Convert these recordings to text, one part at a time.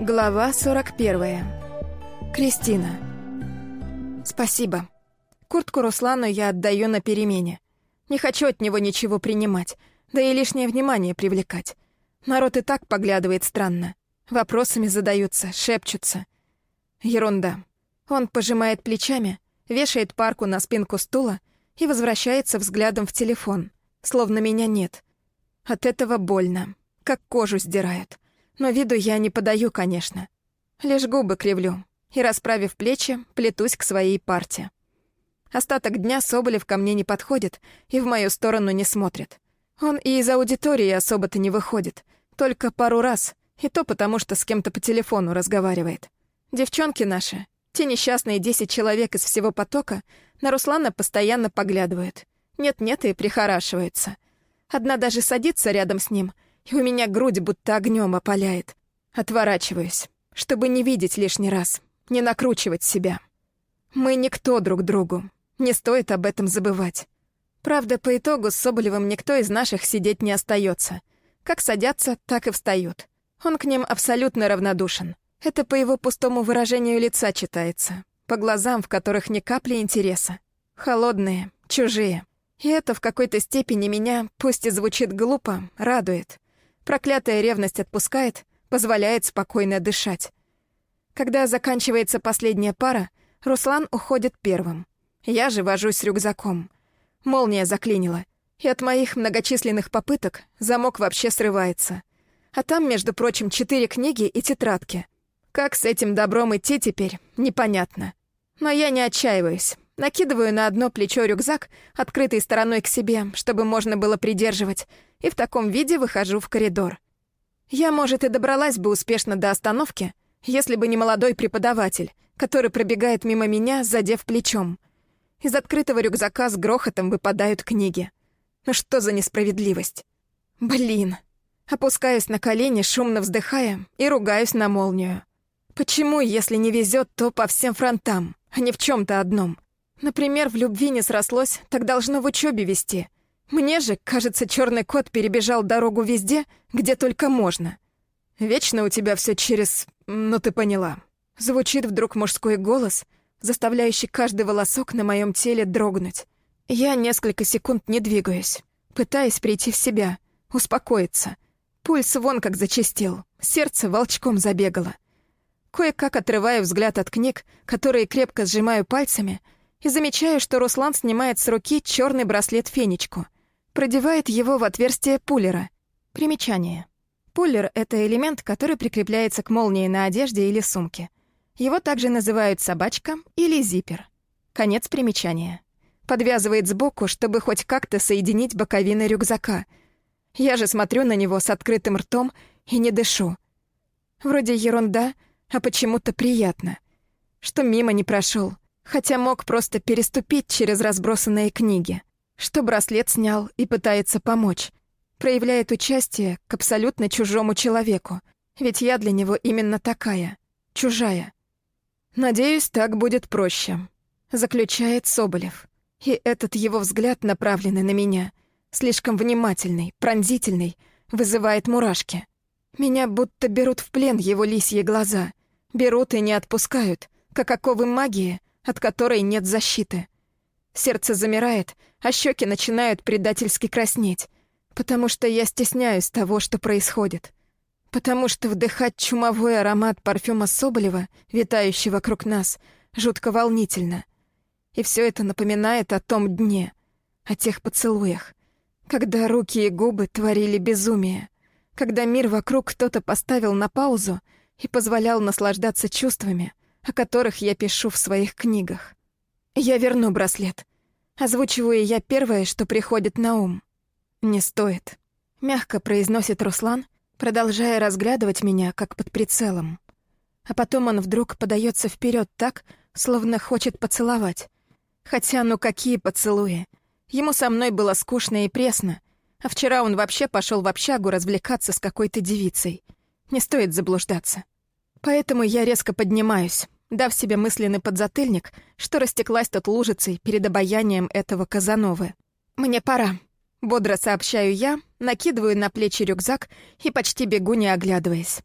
Глава 41. Кристина. Спасибо. Куртку Руслану я отдаю на перемене. Не хочу от него ничего принимать, да и лишнее внимание привлекать. Народ и так поглядывает странно. Вопросами задаются, шепчутся. Ерунда. Он пожимает плечами, вешает парку на спинку стула и возвращается взглядом в телефон, словно меня нет. От этого больно, как кожу сдирают. Но виду я не подаю, конечно. Лишь губы кривлю и, расправив плечи, плетусь к своей парте. Остаток дня Соболев ко мне не подходит и в мою сторону не смотрит. Он и из аудитории особо-то не выходит, только пару раз, и то потому, что с кем-то по телефону разговаривает. Девчонки наши, те несчастные десять человек из всего потока, на Руслана постоянно поглядывают. Нет-нет и прихорашиваются. Одна даже садится рядом с ним — и у меня грудь будто огнем опаляет. Отворачиваюсь, чтобы не видеть лишний раз, не накручивать себя. Мы никто друг другу, не стоит об этом забывать. Правда, по итогу с Соболевым никто из наших сидеть не остается. Как садятся, так и встают. Он к ним абсолютно равнодушен. Это по его пустому выражению лица читается, по глазам, в которых ни капли интереса. Холодные, чужие. И это в какой-то степени меня, пусть и звучит глупо, радует. Проклятая ревность отпускает, позволяет спокойно дышать. Когда заканчивается последняя пара, Руслан уходит первым. Я же вожусь с рюкзаком. Молния заклинила, и от моих многочисленных попыток замок вообще срывается. А там, между прочим, четыре книги и тетрадки. Как с этим добром идти теперь, непонятно. Но я не отчаиваюсь. Накидываю на одно плечо рюкзак, открытой стороной к себе, чтобы можно было придерживать, и в таком виде выхожу в коридор. Я, может, и добралась бы успешно до остановки, если бы не молодой преподаватель, который пробегает мимо меня, задев плечом. Из открытого рюкзака с грохотом выпадают книги. Ну что за несправедливость? Блин. Опускаюсь на колени, шумно вздыхая, и ругаюсь на молнию. Почему, если не везет, то по всем фронтам, а не в чем то одном? Например, в любви не срослось, так должно в учебе вести. Мне же, кажется, черный кот перебежал дорогу везде, где только можно. Вечно у тебя все через... Ну, ты поняла. Звучит вдруг мужской голос, заставляющий каждый волосок на моем теле дрогнуть. Я несколько секунд не двигаюсь, пытаясь прийти в себя, успокоиться. Пульс вон как зачастил, сердце волчком забегало. Кое-как отрываю взгляд от книг, которые крепко сжимаю пальцами — и замечаю, что Руслан снимает с руки черный браслет-фенечку. Продевает его в отверстие пуллера. Примечание. Пуллер — это элемент, который прикрепляется к молнии на одежде или сумке. Его также называют собачка или зиппер. Конец примечания. Подвязывает сбоку, чтобы хоть как-то соединить боковины рюкзака. Я же смотрю на него с открытым ртом и не дышу. Вроде ерунда, а почему-то приятно. Что мимо не прошел, Хотя мог просто переступить через разбросанные книги. Что браслет снял и пытается помочь. Проявляет участие к абсолютно чужому человеку. Ведь я для него именно такая. Чужая. Надеюсь, так будет проще. Заключает Соболев. И этот его взгляд, направленный на меня, слишком внимательный, пронзительный, вызывает мурашки. Меня будто берут в плен его лисьи глаза. Берут и не отпускают, как оковы магии, от которой нет защиты. Сердце замирает, а щеки начинают предательски краснеть, потому что я стесняюсь того, что происходит. Потому что вдыхать чумовой аромат парфюма Соболева, витающий вокруг нас, жутко волнительно. И все это напоминает о том дне, о тех поцелуях, когда руки и губы творили безумие, когда мир вокруг кто-то поставил на паузу и позволял наслаждаться чувствами — о которых я пишу в своих книгах. Я верну браслет. Озвучиваю я первое, что приходит на ум. «Не стоит», — мягко произносит Руслан, продолжая разглядывать меня, как под прицелом. А потом он вдруг подается вперед так, словно хочет поцеловать. Хотя ну какие поцелуи. Ему со мной было скучно и пресно, а вчера он вообще пошел в общагу развлекаться с какой-то девицей. Не стоит заблуждаться. Поэтому я резко поднимаюсь, дав себе мысленный подзатыльник, что растеклась тут лужицей перед обаянием этого Казановы. «Мне пора», — бодро сообщаю я, накидываю на плечи рюкзак и почти бегу, не оглядываясь.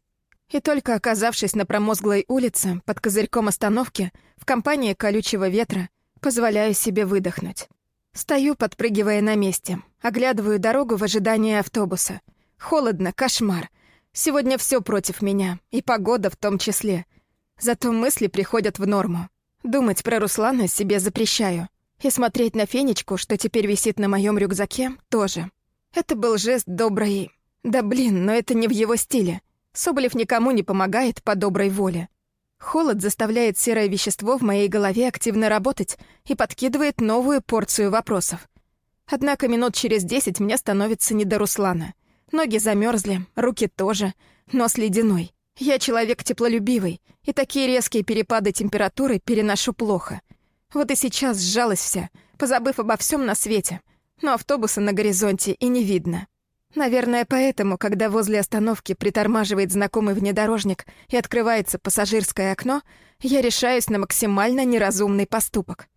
И только оказавшись на промозглой улице, под козырьком остановки, в компании колючего ветра, позволяю себе выдохнуть. Стою, подпрыгивая на месте, оглядываю дорогу в ожидании автобуса. Холодно, кошмар. Сегодня все против меня, и погода в том числе. Зато мысли приходят в норму. Думать про Руслана себе запрещаю. И смотреть на фенечку, что теперь висит на моем рюкзаке, тоже. Это был жест добрый... Да блин, но это не в его стиле. Соболев никому не помогает по доброй воле. Холод заставляет серое вещество в моей голове активно работать и подкидывает новую порцию вопросов. Однако минут через десять мне становится не до Руслана. Ноги замерзли, руки тоже, нос ледяной. Я человек теплолюбивый, и такие резкие перепады температуры переношу плохо. Вот и сейчас сжалась вся, позабыв обо всем на свете. Но автобуса на горизонте и не видно. Наверное, поэтому, когда возле остановки притормаживает знакомый внедорожник и открывается пассажирское окно, я решаюсь на максимально неразумный поступок.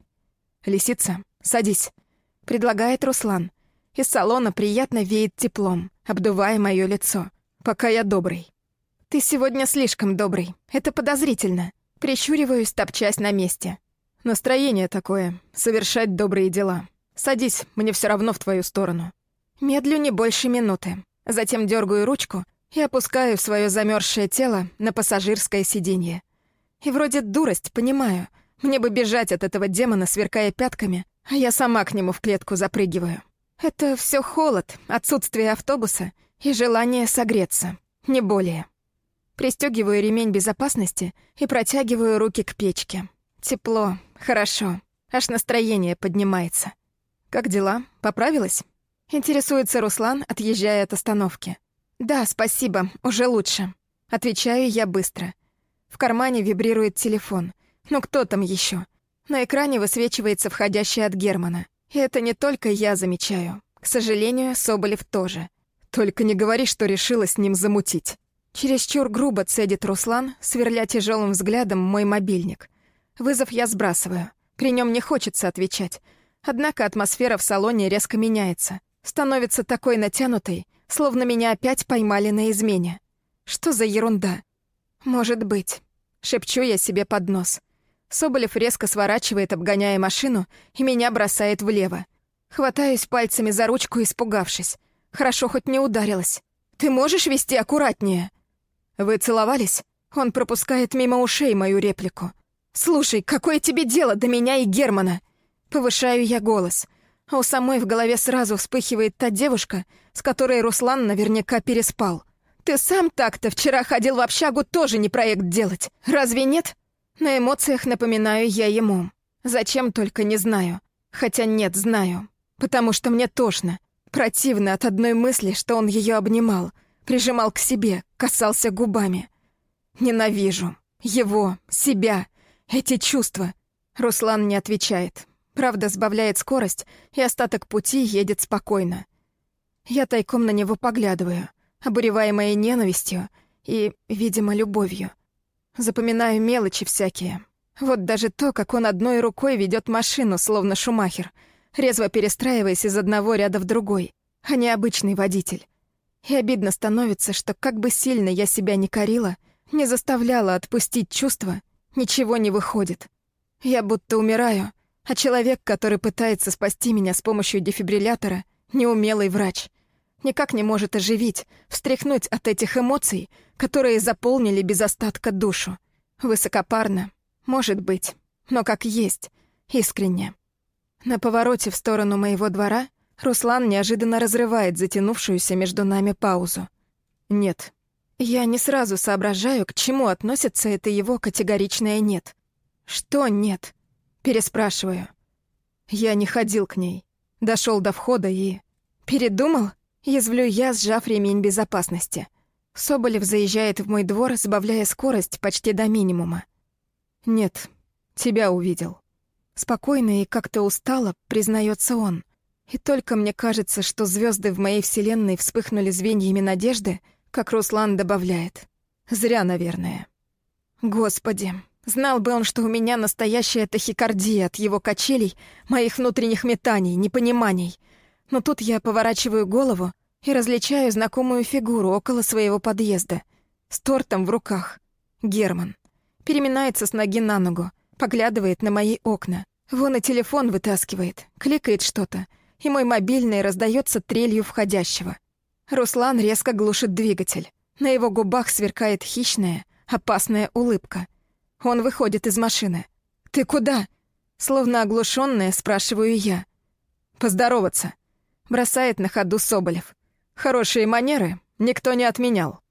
«Лисица, садись», — предлагает Руслан. Из салона приятно веет теплом, обдувая мое лицо. «Пока я добрый». «Ты сегодня слишком добрый. Это подозрительно». Прищуриваюсь, топчась на месте. «Настроение такое — совершать добрые дела. Садись, мне все равно в твою сторону». Медлю не больше минуты. Затем дергаю ручку и опускаю свое замерзшее тело на пассажирское сиденье. И вроде дурость, понимаю. Мне бы бежать от этого демона, сверкая пятками, а я сама к нему в клетку запрыгиваю. Это все холод, отсутствие автобуса и желание согреться. Не более. Пристегиваю ремень безопасности и протягиваю руки к печке. Тепло, хорошо. Аж настроение поднимается. Как дела? Поправилась? Интересуется Руслан, отъезжая от остановки. «Да, спасибо, уже лучше». Отвечаю я быстро. В кармане вибрирует телефон. Ну кто там еще? На экране высвечивается входящий от Германа. И это не только я замечаю. К сожалению, Соболев тоже. Только не говори, что решила с ним замутить. Чересчур грубо цедит Руслан, сверля тяжелым взглядом мой мобильник. Вызов я сбрасываю. При нем не хочется отвечать. Однако атмосфера в салоне резко меняется становится такой натянутой, словно меня опять поймали на измене. Что за ерунда? Может быть. Шепчу я себе под нос. Соболев резко сворачивает, обгоняя машину, и меня бросает влево. Хватаюсь пальцами за ручку, испугавшись. Хорошо хоть не ударилась. «Ты можешь вести аккуратнее?» «Вы целовались?» Он пропускает мимо ушей мою реплику. «Слушай, какое тебе дело до меня и Германа?» Повышаю я голос у самой в голове сразу вспыхивает та девушка, с которой Руслан наверняка переспал. «Ты сам так-то вчера ходил в общагу тоже не проект делать, разве нет?» На эмоциях напоминаю я ему. Зачем только не знаю. Хотя нет, знаю. Потому что мне тошно. Противно от одной мысли, что он ее обнимал, прижимал к себе, касался губами. Ненавижу. Его, себя, эти чувства. Руслан не отвечает. Правда, сбавляет скорость, и остаток пути едет спокойно. Я тайком на него поглядываю, обуреваемая ненавистью и, видимо, любовью. Запоминаю мелочи всякие. Вот даже то, как он одной рукой ведет машину, словно шумахер, резво перестраиваясь из одного ряда в другой, а не обычный водитель. И обидно становится, что как бы сильно я себя не корила, не заставляла отпустить чувства, ничего не выходит. Я будто умираю — а человек, который пытается спасти меня с помощью дефибриллятора, неумелый врач. Никак не может оживить, встряхнуть от этих эмоций, которые заполнили без остатка душу. Высокопарно, может быть, но как есть, искренне. На повороте в сторону моего двора Руслан неожиданно разрывает затянувшуюся между нами паузу. «Нет». Я не сразу соображаю, к чему относится это его категоричное «нет». Что «нет»? Переспрашиваю. Я не ходил к ней. Дошел до входа и... Передумал? Язвлю я, сжав ремень безопасности. Соболев заезжает в мой двор, сбавляя скорость почти до минимума. «Нет, тебя увидел». Спокойно и как-то устало признается он. И только мне кажется, что звезды в моей вселенной вспыхнули звеньями надежды, как Руслан добавляет. Зря, наверное. Господи, Знал бы он, что у меня настоящая тахикардия от его качелей, моих внутренних метаний, непониманий. Но тут я поворачиваю голову и различаю знакомую фигуру около своего подъезда. с тортом в руках. Герман. Переминается с ноги на ногу, поглядывает на мои окна. Вон и телефон вытаскивает, кликает что-то, и мой мобильный раздается трелью входящего. Руслан резко глушит двигатель. На его губах сверкает хищная, опасная улыбка. Он выходит из машины. «Ты куда?» Словно оглушенная, спрашиваю я. «Поздороваться», — бросает на ходу Соболев. «Хорошие манеры никто не отменял».